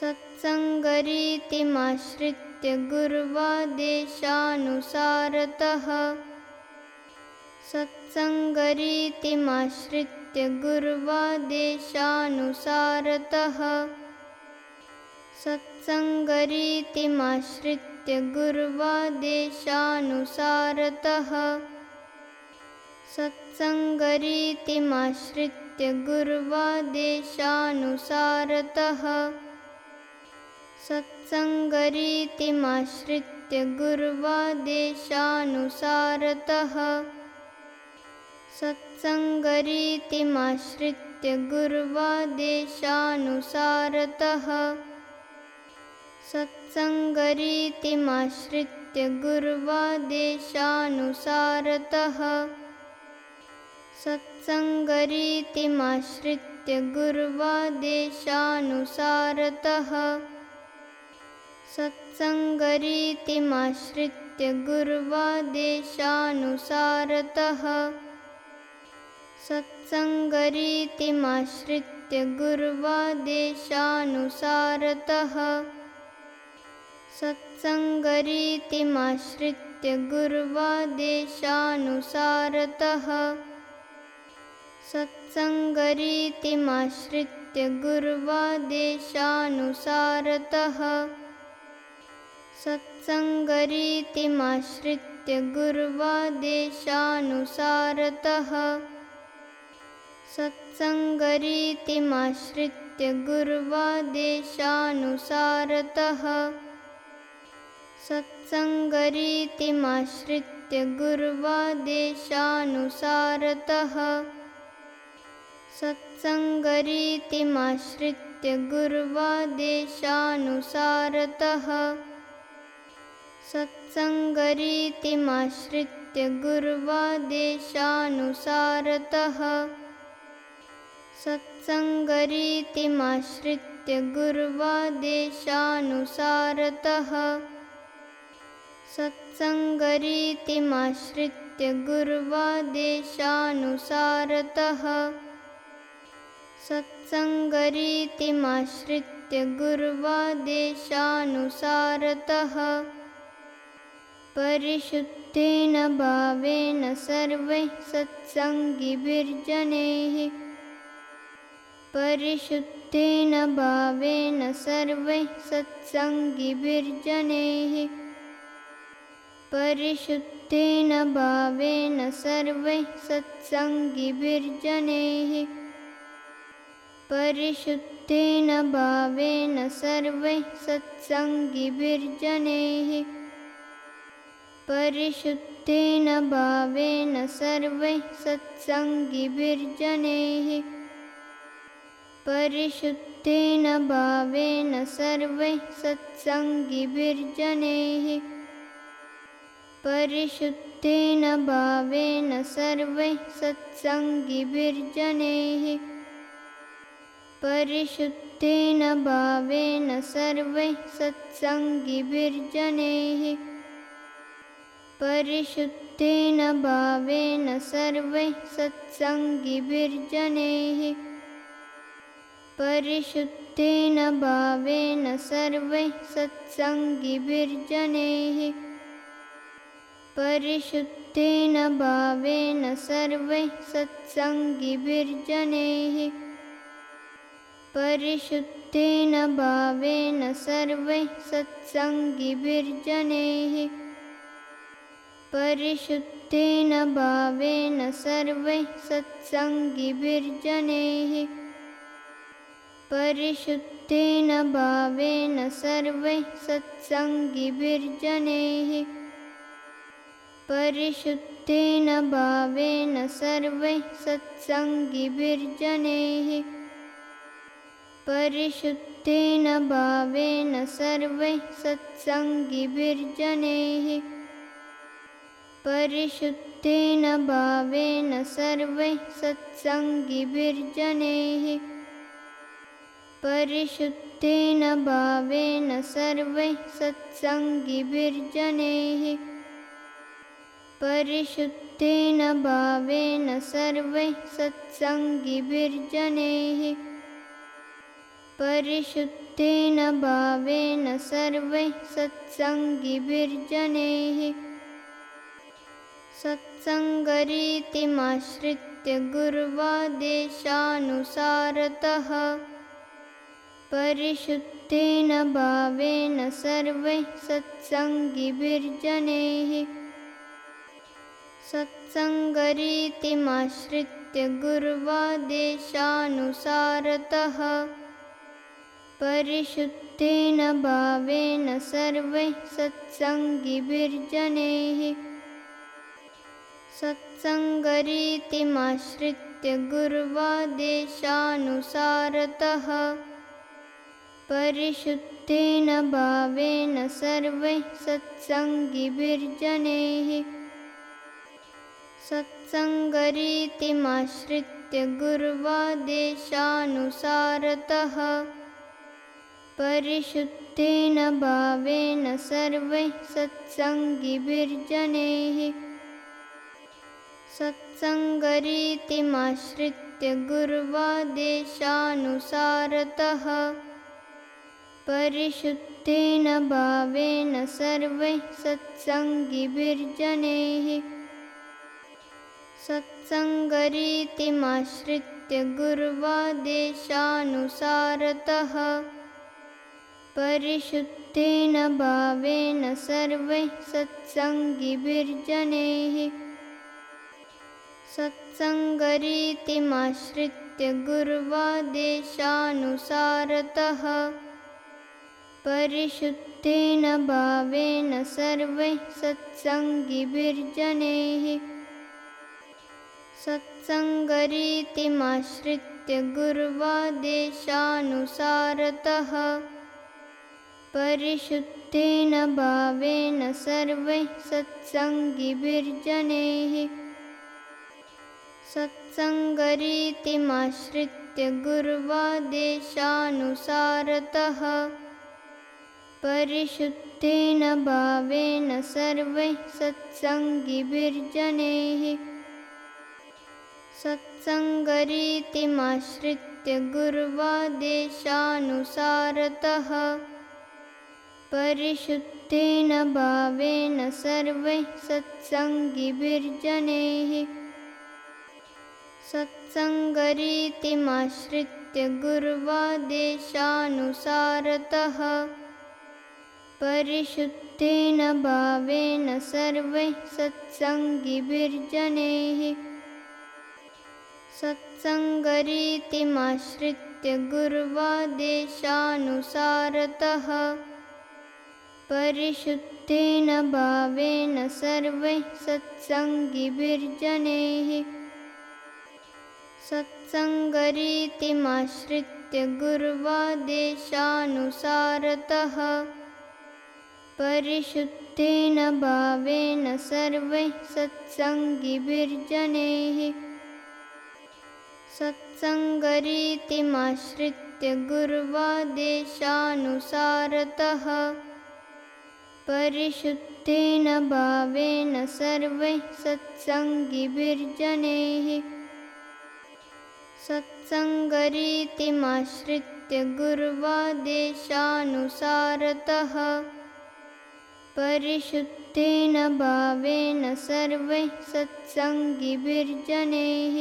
सत्सङ्गरीतिमाश्रित्य गुर्वादेशानुसारतः। सत्सङ्गरीतिमाश्रित्य गुर्वादेशानुसारतः। सत्सङ्गरीतिमाश्रित्य गुर्वादेशानुसारतः। सत्सङ्गरीतिमाश्रित्य गुर्वादेशानुसारतः सत्सङ्गरीतिमाश्रित्य गुर्वादेशानुसारतः। सत्सङ्गरीतिमाश्रित्य गुर्वादेशानुसारतः। सत्सङ्गरीतिमाश्रित्य गुर्वादेशानुसारतः। सत्सङ्गरीतिमाश्रित्य गुर्वादेशानुसारतः सत्सङ्गरीतिमाश्रित्य गुर्वादेशानुसारतः। सत्सङ्गरीतिमाश्रित्य गुर्वादेशानुसारतः। सत्सङ्गरीतिमाश्रित्य गुर्वादेशानुसारतः। सत्सङ्गरीतिमाश्रित्य गुर्वादेशानुसारतः सत्सङ्गरीतिमाश्रित्य गुर्वादेशानुसारतः। सत्सङ्गरीतिमाश्रित्य गुर्वादेशानुसारतः। सत्सङ्गरीतिमाश्रित्य गुर्वादेशानुसारतः। सत्सङ्गरीतिमाश्रित्य गुर्वादेशानुसारतः सत्सङ्गरीतिमाश्रित्य गुर्वादेशानुसारतः। सत्सङ्गरीतिमाश्रित्य गुर्वादेशानुसारतः। सत्सङ्गरीतिमाश्रित्य गुर्वादेशानुसारतः। सत्सङ्गरीतिमाश्रित्य गुर्वादेशानुसारतः परिशुद्धेन भावेन सर्वैः सत्सङ्गिभिर्जनैः। परिशुद्धेन भावेन सर्वैः सत्सङ्गिभिर्जनैः। परिशुद्धेन भावेन सर्वैः सत्सङ्गिभिर्जनैः। परिशुद्धेन भावेन सर्वैः सत्सङ्गिभिर्जनैः परिशुद्धेन भावेन सर्वैः सत्सङ्गिभिर्जनैः। परिशुद्धेन भावेन सर्वैः सत्सङ्गिभिर्जनैः। परिशुद्धेन भावेन सर्वैः सत्सङ्गिभिर्जनैः। परिशुद्धेन भावेन सर्वैः सत्सङ्गिभिर्जनैः परिशुद्धेन भावेन सर्वैः सत्सङ्गिभिर्जनैः। परिशुद्धेन भावेन सर्वैः सत्सङ्गिभिर्जनैः। परिशुद्धेन भावेन सर्वैः सत्सङ्गिभिर्जनैः। परिशुद्धेन भावेन सर्वैः सत्सङ्गिभिर्जनैः परिशुद्धेन भावेन सर्वैः सत्सङ्गिभिर्जनैः। परिशुद्धेन भावेन सर्वैः सत्सङ्गिभिर्जनैः। परिशुद्धेन भावेन सर्वैः सत्सङ्गिभिर्जनैः। परिशुद्धेन भावेन सर्वैः सत्सङ्गिभिर्जनैः परिशुद्धेन भावेन सर्वैः सत्सङ्गिभिर्जनैः। परिशुद्धेन भावेन सर्वैः सत्सङ्गिभिर्जनैः। परिशुद्धेन भावेन सर्वैः सत्सङ्गिभिर्जनैः। परिशुद्धेन भावेन सर्वैः सत्सङ्गिभिर्जनैः सत्सङ्गरीतिमाश्रित्य गुर्वादेशानुसारतः परिशुद्धेन भावेन सर्वैः सत्सङ्गिभिर्जनैः सत्सङ्गरीतिमाश्रित्य गुर्वादेशानुसारतः परिशुद्धेन भावेन सर्वैः सत्सङ्गिभिर्जनैः सत्सङ्गरीतिमाश्रित्य गुर्वादेशानुसारतः परिशुद्धेन भावेन सर्वैः सत्सङ्गिभिर्जनैः सत्सङ्गरीतिमाश्रित्य गुर्वादेशानुसारतः परिशुद्धेन भावेन सर्वैः सत्सङ्गिभिर्जनैः सत्सङ्गरीतिमाश्रित्य गुर्वादेशानुसारतः परिशुद्धेन भावेन सर्वैः सत्सङ्गिभिर्जनैः सत्सङ्गरीतिमाश्रित्य गुर्वादेशानुसारतः परिशुद्धेन भावेन सर्वैः सत्सङ्गिभिर्जनैः सत्सङ्गरीतिमाश्रित्य गुर्वादेशानुसारतः परिशुद्धेन भावेन सर्वैः सत्सङ्गिभिर्जनैः सत्सङ्गरीतिमाश्रित्य गुर्वादेशानुसारतः परिशुद्धेन भावेन सर्वैः सत्सङ्गिभिर्जनैः सत्सङ्गरीतिमाश्रित्य गुर्वादेशानुसारतः परिशुद्धेन भावेन सर्वैः सत्सङ्गिभिर्जनैः सत्सङ्गरीतिमाश्रित्य गुर्वादेशानुसारतः परिशुद्धेन भावेन सर्वैः सत्सङ्गिभिर्जनैः सत्सङ्गरीतिमाश्रित्य गुर्वादेशानुसारतः परिशुद्धेन भावेन सर्वैः सत्सङ्गिभिर्जनैः सत्सङ्गरीतिमाश्रित्य गुर्वादेशानुसारतः परिशुद्धेन भावेन सर्वैः सत्सङ्गिभिर्जनैः सत्सङ्गरीतिमाश्रित्य गुर्वादेशानुसारतः परिशुद्धेन भावेन सर्वैः सत्सङ्गिभिर्जनैः सत्सङ्गरीतिमाश्रित्य गुर्वादेशानुसारतः परिशुद्धेन भावेन सर्वैः सत्सङ्गिभिर्जनैः सत्सङ्गरीतिमाश्रित्य गुर्वादेशानुसारतः परिशुद्धेन भावेन सर्वैः सत्सङ्गिभिर्जनैः